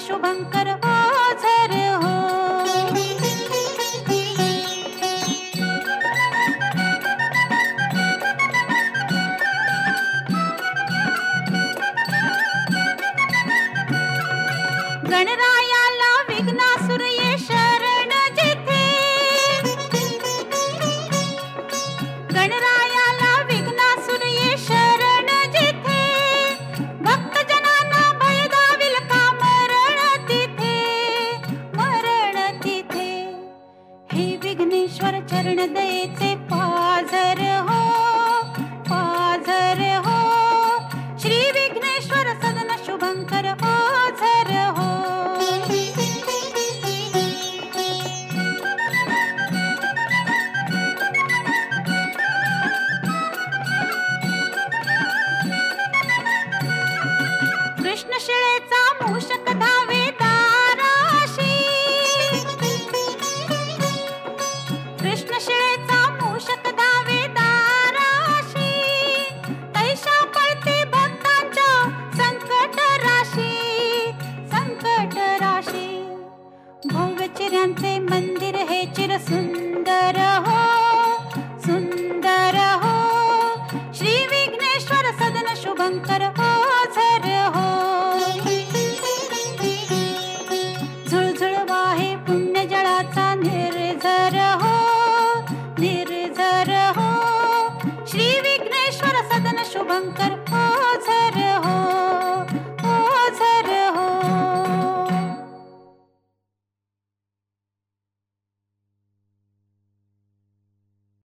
所版から विघ्नेश्वर चरण दयेचे पाझर हो पाझर हो. श्री विघ्नेश्वर सदन शुभंकर ओझर हो. कृष्ण शिळेचा मूषक धावे चिऱ्यांचे मंदिर हे चिर सुंदर हो सुंदर हो. श्री विघ्नेश्वर सदन शुभंकर ओझर हो. झुळझुळ वाहे पुण्य जळाचा निर्झर हो निर्झर हो. श्री विघ्नेश्वर सदन शुभंकर